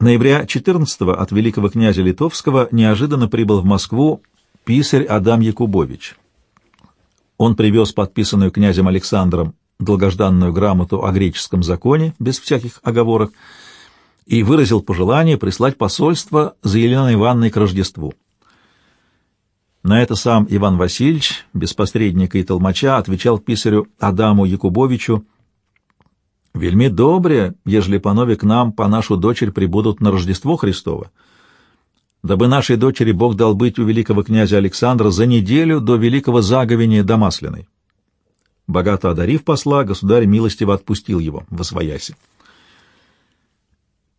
Ноября 14 от великого князя Литовского неожиданно прибыл в Москву писарь Адам Якубович. Он привез подписанную князем Александром долгожданную грамоту о греческом законе без всяких оговорок и выразил пожелание прислать посольство за Еленой Ивановной к Рождеству. На это сам Иван Васильевич, без посредника и толмача, отвечал писарю Адаму Якубовичу «Вельми добре, ежели панове к нам по нашу дочерь прибудут на Рождество Христово, дабы нашей дочери Бог дал быть у великого князя Александра за неделю до великого заговения Домасленной». Богато одарив посла, государь милостиво отпустил его в Освояси.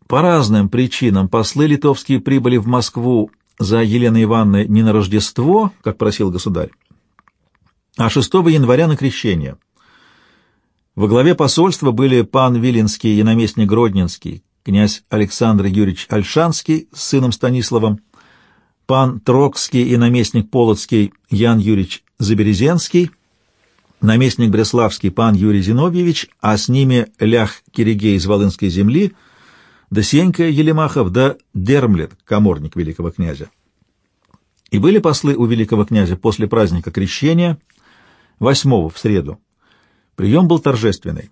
По разным причинам послы литовские прибыли в Москву за Еленой Ивановной не на Рождество, как просил государь, а 6 января на крещение. Во главе посольства были пан Виленский и наместник Гродненский, князь Александр Юрьевич Альшанский с сыном Станиславом, пан Трокский и наместник Полоцкий Ян Юрьевич Заберезенский, наместник Бреславский пан Юрий Зиновьевич, а с ними лях Киригей из Волынской земли — да Сенька Елемахов, да Дермлет, коморник великого князя. И были послы у великого князя после праздника крещения, восьмого в среду. Прием был торжественный.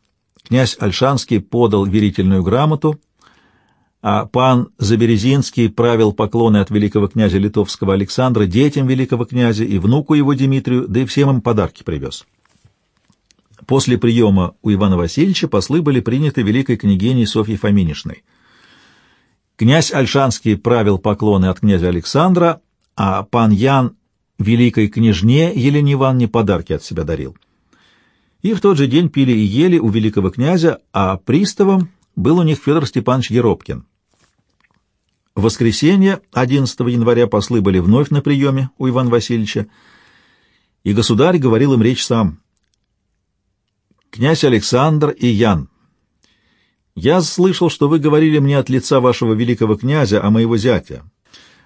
Князь Альшанский подал верительную грамоту, а пан Заберезинский правил поклоны от великого князя литовского Александра детям великого князя и внуку его Дмитрию, да и всем им подарки привез. После приема у Ивана Васильевича послы были приняты великой княгиней Софьей Фоминишной — Князь Альшанский правил поклоны от князя Александра, а пан Ян великой княжне Елене Ивановне подарки от себя дарил. И в тот же день пили и ели у великого князя, а приставом был у них Федор Степанович Еропкин. В воскресенье, 11 января, послы были вновь на приеме у Ивана Васильевича, и государь говорил им речь сам. «Князь Александр и Ян, я слышал, что вы говорили мне от лица вашего великого князя, а моего зятя.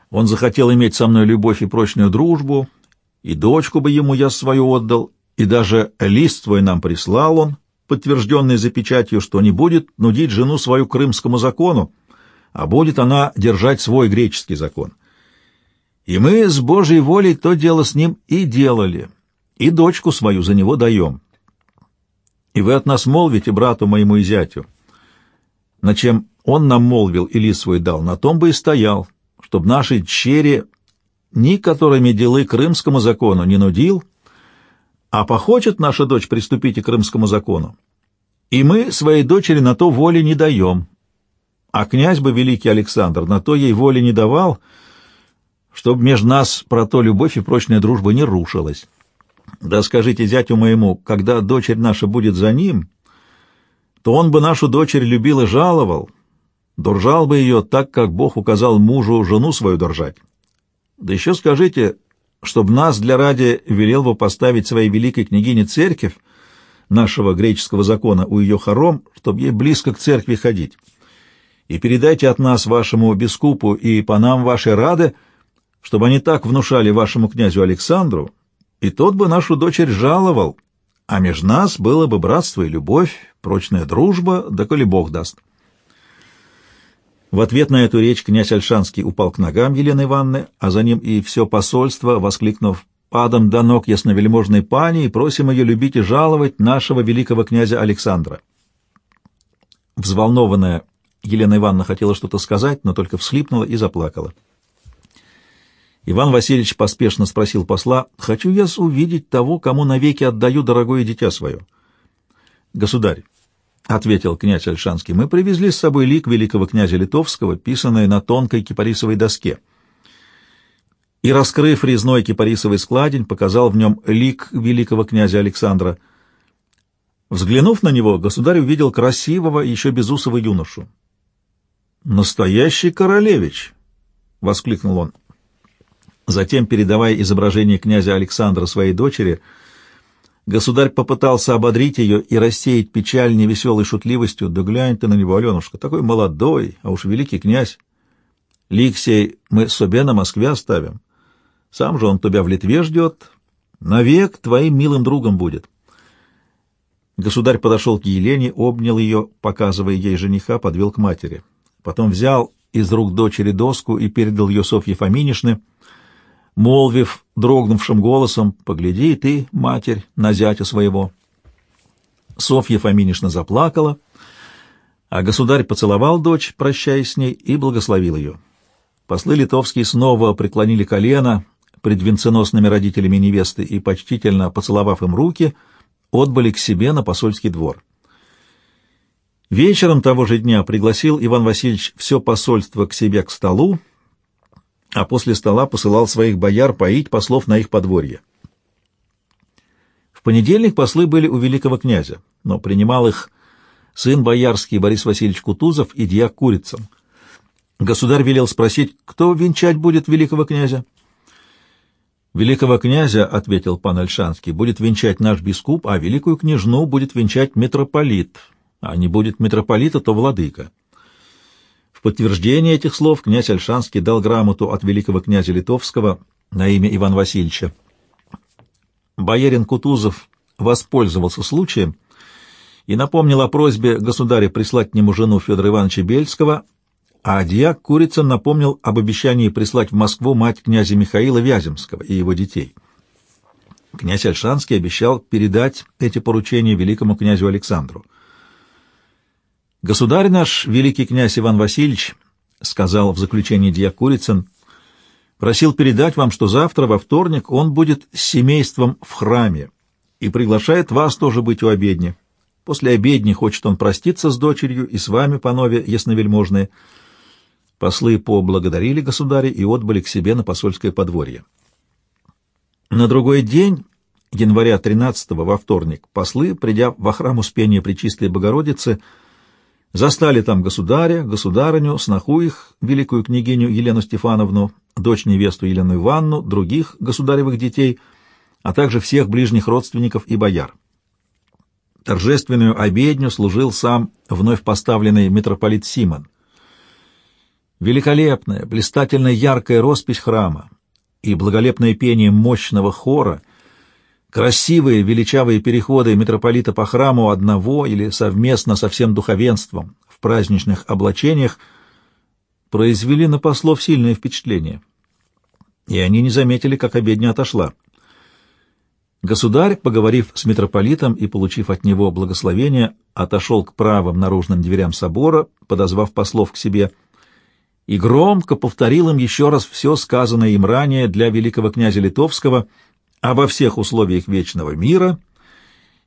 Он захотел иметь со мной любовь и прочную дружбу, и дочку бы ему я свою отдал, и даже лист свой нам прислал он, подтвержденный за печатью, что не будет нудить жену свою крымскому закону, а будет она держать свой греческий закон. И мы с Божьей волей то дело с ним и делали, и дочку свою за него даем. И вы от нас молвите брату моему и зятю, на чем он нам молвил и лист свой дал, на том бы и стоял, чтоб наши черри ни которыми делы крымскому закону не нудил, а похочет наша дочь приступить и крымскому закону. И мы своей дочери на то воли не даем. А князь бы великий Александр на то ей воли не давал, чтобы между нас про то любовь и прочная дружба не рушилась. Да скажите зятю моему, когда дочерь наша будет за ним, то он бы нашу дочерь любил и жаловал, держал бы ее так, как Бог указал мужу жену свою держать. Да еще скажите, чтобы нас для ради велел бы поставить своей великой княгине церковь нашего греческого закона у ее хором, чтобы ей близко к церкви ходить. И передайте от нас вашему бискупу и по нам вашей рады, чтобы они так внушали вашему князю Александру, и тот бы нашу дочерь жаловал, а между нас было бы братство и любовь, прочная дружба, да коли Бог даст. В ответ на эту речь князь Альшанский упал к ногам Елены Ивановны, а за ним и все посольство, воскликнув «Падом до ног ясновельможной пани и просим ее любить и жаловать нашего великого князя Александра». Взволнованная Елена Ивановна хотела что-то сказать, но только всхлипнула и заплакала. Иван Васильевич поспешно спросил посла, «Хочу я увидеть того, кому навеки отдаю дорогое дитя свое». «Государь», — ответил князь Альшанский, — «мы привезли с собой лик великого князя Литовского, писанный на тонкой кипарисовой доске». И, раскрыв резной кипарисовый складень, показал в нем лик великого князя Александра. Взглянув на него, государь увидел красивого, еще безусого юношу. «Настоящий королевич!» — воскликнул он. Затем, передавая изображение князя Александра своей дочери, государь попытался ободрить ее и рассеять печаль невеселой шутливостью. «Да глянь ты на него, Аленушка, такой молодой, а уж великий князь! Ликсей мы себе на Москве оставим. Сам же он тебя в Литве ждет. Навек твоим милым другом будет». Государь подошел к Елене, обнял ее, показывая ей жениха, подвел к матери. Потом взял из рук дочери доску и передал ее Софье Фоминишне, молвив дрогнувшим голосом «Погляди ты, матерь, на зятя своего». Софья Фоминишна заплакала, а государь поцеловал дочь, прощаясь с ней, и благословил ее. Послы литовские снова преклонили колено пред венценосными родителями невесты и, почтительно поцеловав им руки, отбыли к себе на посольский двор. Вечером того же дня пригласил Иван Васильевич все посольство к себе к столу, а после стола посылал своих бояр поить послов на их подворье. В понедельник послы были у великого князя, но принимал их сын боярский Борис Васильевич Кутузов и дьяк Курицын. Государь велел спросить, кто венчать будет великого князя. «Великого князя, — ответил пан Альшанский, — будет венчать наш бискуп, а великую княжну будет венчать митрополит, а не будет митрополита, то владыка». Подтверждение этих слов князь Альшанский дал грамоту от великого князя Литовского на имя Ивана Васильевича. Боярин Кутузов воспользовался случаем и напомнил о просьбе государя прислать к нему жену Федора Ивановича Бельского, а дьяк Курицын напомнил об обещании прислать в Москву мать князя Михаила Вяземского и его детей. Князь Альшанский обещал передать эти поручения великому князю Александру. «Государь наш, великий князь Иван Васильевич, — сказал в заключении дьяк Курицын, — просил передать вам, что завтра, во вторник, он будет с семейством в храме и приглашает вас тоже быть у обедни. После обедни хочет он проститься с дочерью и с вами, панове ясновельможные». Послы поблагодарили государя и отбыли к себе на посольское подворье. На другой день, января 13 во вторник, послы, придя во храм Успения Пречистой Богородицы, застали там государя, государыню, сноху их, великую княгиню Елену Стефановну, дочь-невесту Елену Ивановну, других государевых детей, а также всех ближних родственников и бояр. Торжественную обедню служил сам вновь поставленный митрополит Симон — Великолепная, блистательно яркая роспись храма и благолепное пение мощного хора, красивые величавые переходы митрополита по храму одного или совместно со всем духовенством в праздничных облачениях произвели на послов сильное впечатление, и они не заметили, как обедня отошла. Государь, поговорив с митрополитом и получив от него благословение, отошел к правым наружным дверям собора, подозвав послов к себе — и громко повторил им еще раз все сказанное им ранее для великого князя Литовского обо всех условиях вечного мира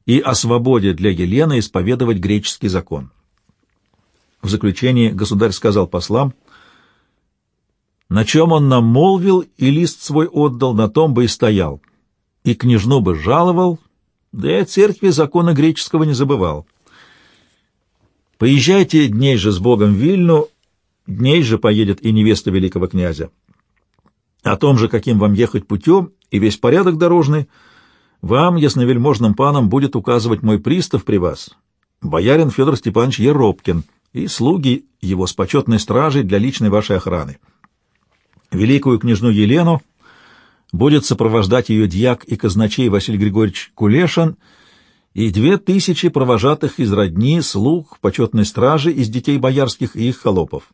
и о свободе для Елены исповедовать греческий закон. В заключение государь сказал послам, «На чем он нам молвил и лист свой отдал, на том бы и стоял, и княжну бы жаловал, да и о церкви закона греческого не забывал. Поезжайте дней же с Богом в Вильну Дней же поедет и невеста великого князя. О том же, каким вам ехать путем, и весь порядок дорожный, вам, ясновельможным панам, будет указывать мой пристав при вас, боярин Федор Степанович Еропкин, и слуги его с почетной стражей для личной вашей охраны. Великую княжну Елену будет сопровождать ее дьяк и казначей Василий Григорьевич Кулешин и две тысячи провожатых из родни, слуг, почетной стражи из детей боярских и их холопов.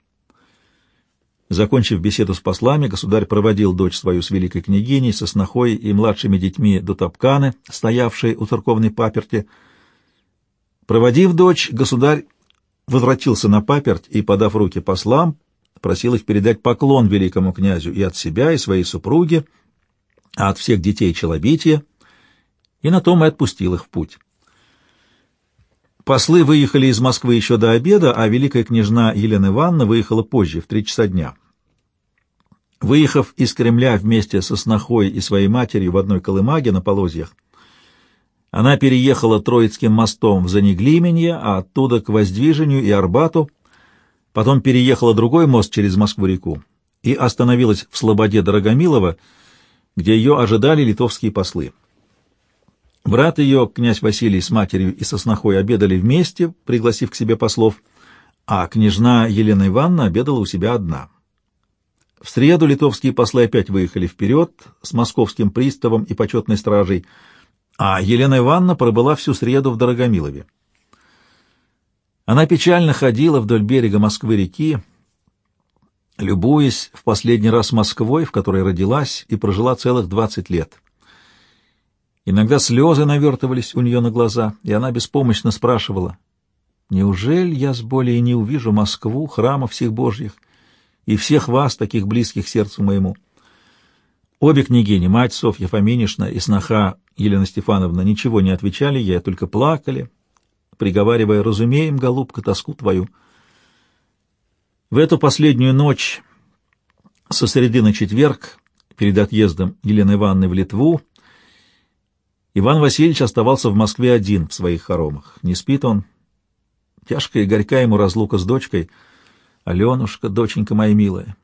Закончив беседу с послами, государь проводил дочь свою с великой княгиней, со снохой и младшими детьми до Топканы, стоявшей у церковной паперти. Проводив дочь, государь возвратился на паперть и, подав руки послам, просил их передать поклон великому князю и от себя, и своей супруге, а от всех детей Челобития, и на том и отпустил их в путь. Послы выехали из Москвы еще до обеда, а великая княжна Елена Ивановна выехала позже, в три часа дня. Выехав из Кремля вместе со снохой и своей матерью в одной колымаге на Полозьях, она переехала Троицким мостом в Занеглименье, а оттуда к Воздвижению и Арбату, потом переехала другой мост через Москву-реку и остановилась в Слободе Дорогомилова, где ее ожидали литовские послы. Брат ее, князь Василий, с матерью и со снохой обедали вместе, пригласив к себе послов, а княжна Елена Ивановна обедала у себя одна. В среду литовские послы опять выехали вперед с московским приставом и почетной стражей, а Елена Ивановна пробыла всю среду в Дорогомилове. Она печально ходила вдоль берега Москвы-реки, любуясь в последний раз Москвой, в которой родилась и прожила целых двадцать лет. Иногда слезы навертывались у нее на глаза, и она беспомощно спрашивала, «Неужели я с более не увижу Москву, храма всех Божьих, и всех вас, таких близких сердцу моему?» Обе княгини, мать Софья Фоминишна и сноха Елена Стефановна, ничего не отвечали ей, а только плакали, приговаривая, «Разумеем, голубка, тоску твою». В эту последнюю ночь со среды на четверг, перед отъездом Елены Ивановны в Литву, Иван Васильевич оставался в Москве один в своих хоромах. Не спит он. Тяжкая и горька ему разлука с дочкой. Аленушка, доченька моя милая.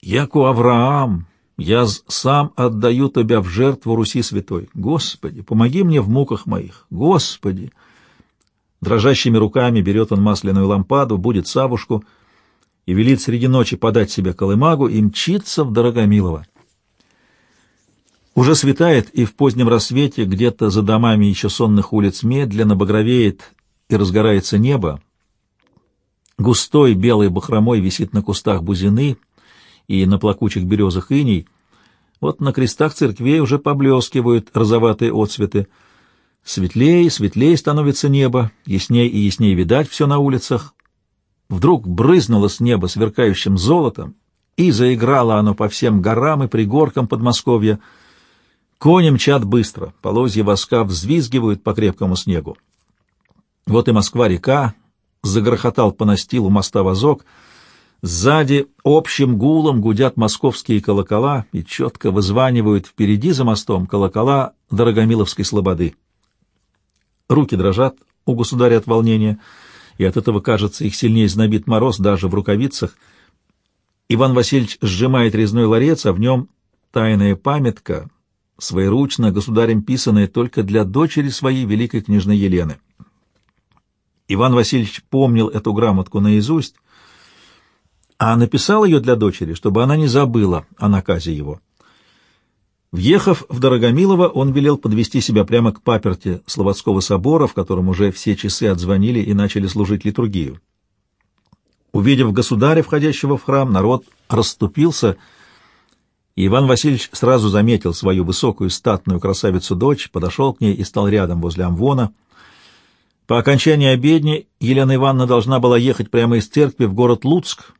Яку Авраам, я сам отдаю тебя в жертву Руси святой. Господи, помоги мне в муках моих. Господи! Дрожащими руками берет он масляную лампаду, будет Савушку — и велит среди ночи подать себе колымагу и мчиться в Дорогомилово. Уже светает, и в позднем рассвете где-то за домами еще сонных улиц медленно багровеет и разгорается небо. Густой белой бахромой висит на кустах бузины и на плакучих березах иней. Вот на крестах церквей уже поблескивают розоватые отцветы. Светлее, светлее становится небо, ясней и ясней видать все на улицах, вдруг брызнуло с неба сверкающим золотом, и заиграло оно по всем горам и пригоркам Подмосковья. Кони мчат быстро, полозья воска взвизгивают по крепкому снегу. Вот и Москва-река, загрохотал по настилу моста возок, сзади общим гулом гудят московские колокола и четко вызванивают впереди за мостом колокола Дорогомиловской слободы. Руки дрожат у государя от волнения — и от этого, кажется, их сильнее знобит мороз даже в рукавицах. Иван Васильевич сжимает резной ларец, а в нем тайная памятка, своеручно государем писанная только для дочери своей великой княжны Елены. Иван Васильевич помнил эту грамотку наизусть, а написал ее для дочери, чтобы она не забыла о наказе его. Въехав в Дорогомилово, он велел подвести себя прямо к паперте Слободского собора, в котором уже все часы отзвонили и начали служить литургию. Увидев государя, входящего в храм, народ расступился, Иван Васильевич сразу заметил свою высокую статную красавицу-дочь, подошел к ней и стал рядом возле амвона. По окончании обедни Елена Ивановна должна была ехать прямо из церкви в город Луцк,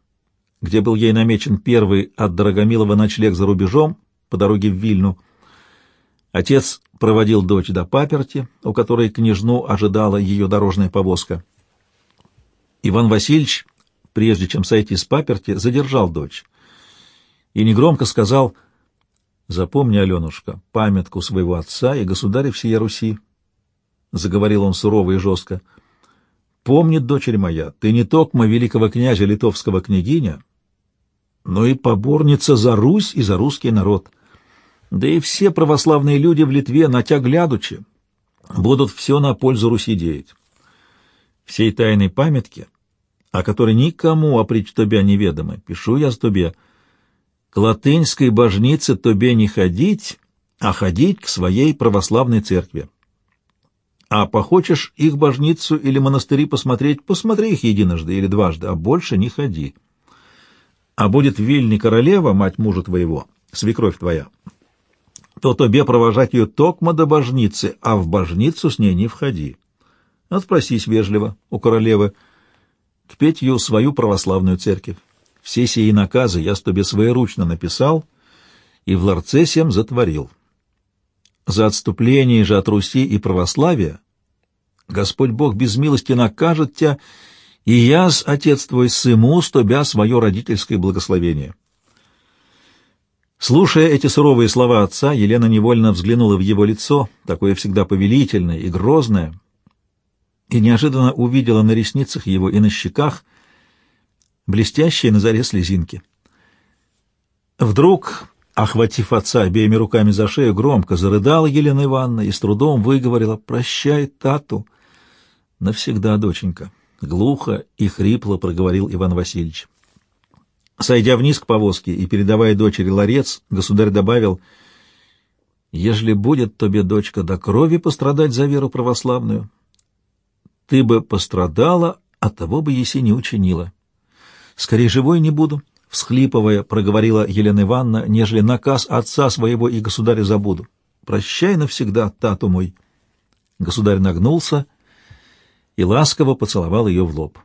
где был ей намечен первый от Дорогомилова ночлег за рубежом, по дороге в Вильну. Отец проводил дочь до паперти, у которой княжну ожидала ее дорожная повозка. Иван Васильевич, прежде чем сойти с паперти, задержал дочь и негромко сказал «Запомни, Аленушка, памятку своего отца и государя всей Руси», — заговорил он сурово и жестко. «Помни, дочерь моя, ты не токма великого князя литовского княгиня, но и поборница за Русь и за русский народ». Да и все православные люди в Литве, на глядучи, будут все на пользу Руси деять. Всей тайной памятки, о которой никому опричь тобя неведомы, пишу я с тобе, к латынской божнице тобе не ходить, а ходить к своей православной церкви. А похочешь их божницу или монастыри посмотреть, посмотри их единожды или дважды, а больше не ходи. А будет в Вильне королева, мать мужа твоего, свекровь твоя, то тебе провожать ее токмо до божницы, а в божницу с ней не входи. Отпросись вежливо у королевы к Петью свою православную церковь. Все сии наказы я с тебе своеручно написал и в ларце сем затворил. За отступление же от Руси и православия Господь Бог без милости накажет тебя, и я, с отец твой, сыму с свое родительское благословение». Слушая эти суровые слова отца, Елена невольно взглянула в его лицо, такое всегда повелительное и грозное, и неожиданно увидела на ресницах его и на щеках блестящие на заре слезинки. Вдруг, охватив отца обеими руками за шею, громко зарыдала Елена Ивановна и с трудом выговорила «Прощай, тату!» «Навсегда, доченька!» — глухо и хрипло проговорил Иван Васильевич. Сойдя вниз к повозке и передавая дочери ларец, государь добавил, «Ежели будет тебе, дочка, до крови пострадать за веру православную, ты бы пострадала, а того бы еси не учинила. Скорее живой не буду, всхлипывая, проговорила Елена Ивановна, нежели наказ отца своего и государя забуду. Прощай навсегда, тату мой. Государь нагнулся и ласково поцеловал ее в лоб.